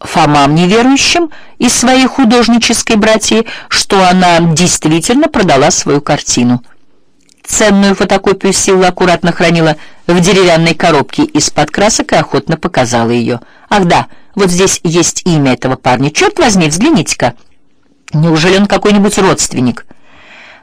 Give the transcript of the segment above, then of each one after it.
Фомам неверующим из своей художнической братьи, что она действительно продала свою картину. Ценную фотокопию Силла аккуратно хранила в деревянной коробке из-под красок и охотно показала ее. «Ах да, вот здесь есть имя этого парня. Черт возьми, взгляните-ка. Неужели он какой-нибудь родственник?»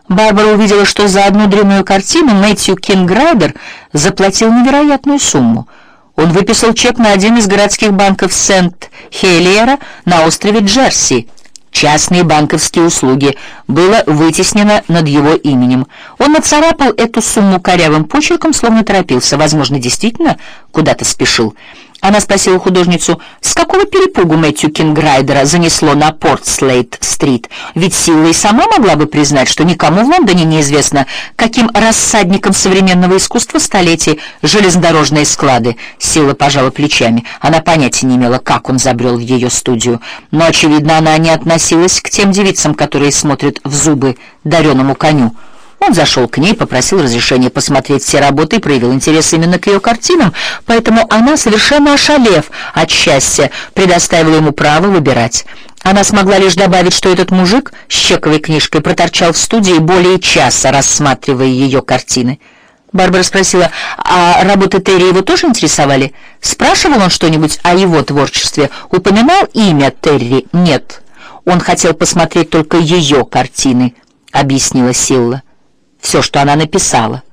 Барбара увидела, что за одну древнюю картину Мэтью Кинграйдер заплатил невероятную сумму. Он выписал чек на один из городских банков Сент-Хелиера на острове Джерси. Частные банковские услуги было вытеснено над его именем. Он нацарапал эту сумму корявым почерком, словно торопился, возможно, действительно куда-то спешил. Она спросила художницу, с какого перепугу Мэтью Кинграйдера занесло на Портслейт-стрит, ведь Силла и сама могла бы признать, что никому в Лондоне неизвестно, каким рассадником современного искусства стали эти железнодорожные склады. Силла пожала плечами. Она понятия не имела, как он забрел в ее студию, но, очевидно, она не относилась к тем девицам, которые смотрят в зубы дареному коню. Он зашел к ней, попросил разрешения посмотреть все работы и проявил интерес именно к ее картинам, поэтому она, совершенно ошалев от счастья, предоставила ему право выбирать. Она смогла лишь добавить, что этот мужик с чековой книжкой проторчал в студии более часа, рассматривая ее картины. Барбара спросила, а работы Терри его тоже интересовали? Спрашивал он что-нибудь о его творчестве? Упоминал имя Терри? Нет. Он хотел посмотреть только ее картины, объяснила Силла все, что она написала.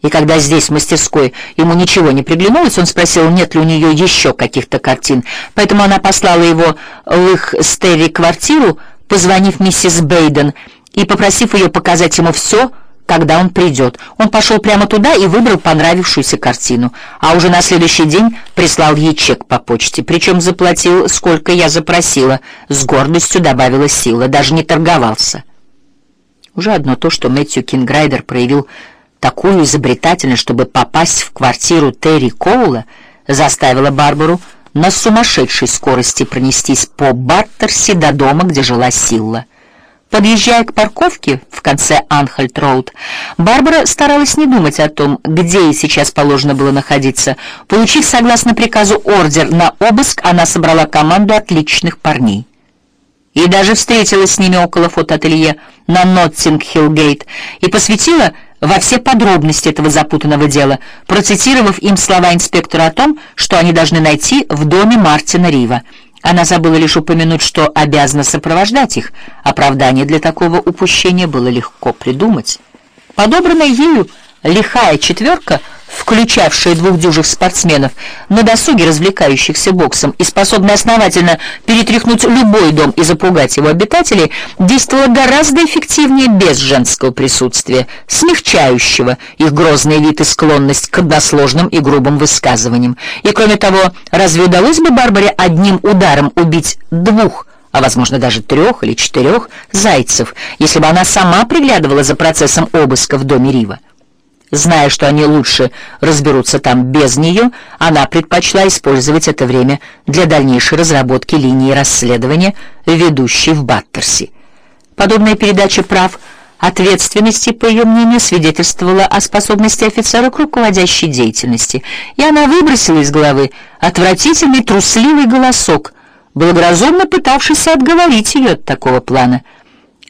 И когда здесь, в мастерской, ему ничего не приглянулось, он спросил, нет ли у нее еще каких-то картин. Поэтому она послала его в их с Терри квартиру, позвонив миссис Бейден и попросив ее показать ему все, когда он придет. Он пошел прямо туда и выбрал понравившуюся картину, а уже на следующий день прислал ей чек по почте, причем заплатил, сколько я запросила, с гордостью добавила Силла, даже не торговался. Уже одно то, что Мэтью Кинграйдер проявил такую изобретательность, чтобы попасть в квартиру Терри Коула, заставило Барбару на сумасшедшей скорости пронестись по Баттерси до дома, где жила Силла. Подъезжая к парковке в конце Анхальт-Роуд, Барбара старалась не думать о том, где ей сейчас положено было находиться. Получив, согласно приказу, ордер на обыск, она собрала команду отличных парней и даже встретилась с ними около фотоателье на Ноттинг-Хилл-Гейт и посвятила во все подробности этого запутанного дела, процитировав им слова инспектора о том, что они должны найти в доме Мартина Рива. Она забыла лишь упомянуть, что обязана сопровождать их. Оправдание для такого упущения было легко придумать. Подобранная ею лихая четверка — включавшая двух дюжих спортсменов, на досуге развлекающихся боксом и способная основательно перетряхнуть любой дом и запугать его обитателей, действовала гораздо эффективнее без женского присутствия, смягчающего их грозный вид и склонность к односложным и грубым высказываниям. И кроме того, разве удалось бы Барбаре одним ударом убить двух а, возможно, даже трех или четырех зайцев, если бы она сама приглядывала за процессом обыска в доме Рива. Зная, что они лучше разберутся там без нее, она предпочла использовать это время для дальнейшей разработки линии расследования, ведущей в Баттерси. Подобная передача прав ответственности, по ее мнению, свидетельствовала о способности офицера к руководящей деятельности, и она выбросила из головы отвратительный трусливый голосок, благоразумно пытавшийся отговорить ее от такого плана —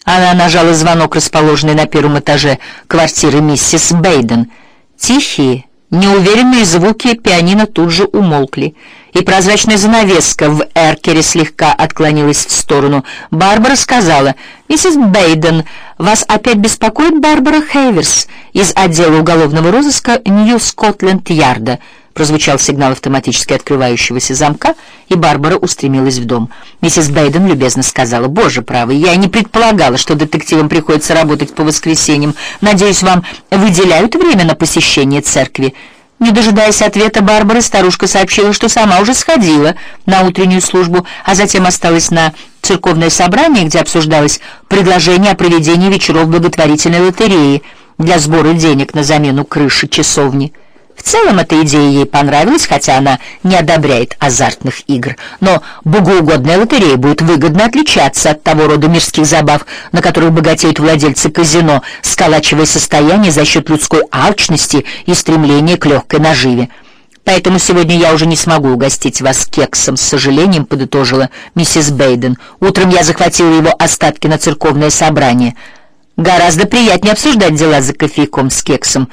она нажала звонок, расположенный на первом этаже квартиры миссис Бейден. Тихие, неуверенные звуки пианино тут же умолкли, и прозрачная занавеска в эркере слегка отклонилась в сторону. Барбара сказала, «Миссис Бейден, вас опять беспокоит Барбара Хейверс из отдела уголовного розыска Нью-Скотленд-Ярда». Прозвучал сигнал автоматически открывающегося замка, и Барбара устремилась в дом. Миссис Бейден любезно сказала, «Боже правый, я не предполагала, что детективам приходится работать по воскресеньям. Надеюсь, вам выделяют время на посещение церкви?» Не дожидаясь ответа Барбары, старушка сообщила, что сама уже сходила на утреннюю службу, а затем осталась на церковное собрание, где обсуждалось предложение о проведении вечеров благотворительной лотереи для сбора денег на замену крыши часовни. В целом эта идея ей понравилась, хотя она не одобряет азартных игр. Но богоугодная лотерея будет выгодно отличаться от того рода мирских забав, на которых богатеют владельцы казино, сколачивая состояние за счет людской алчности и стремления к легкой наживе. Поэтому сегодня я уже не смогу угостить вас кексом, с сожалением подытожила миссис Бейден. Утром я захватила его остатки на церковное собрание. Гораздо приятнее обсуждать дела за кофейком с кексом.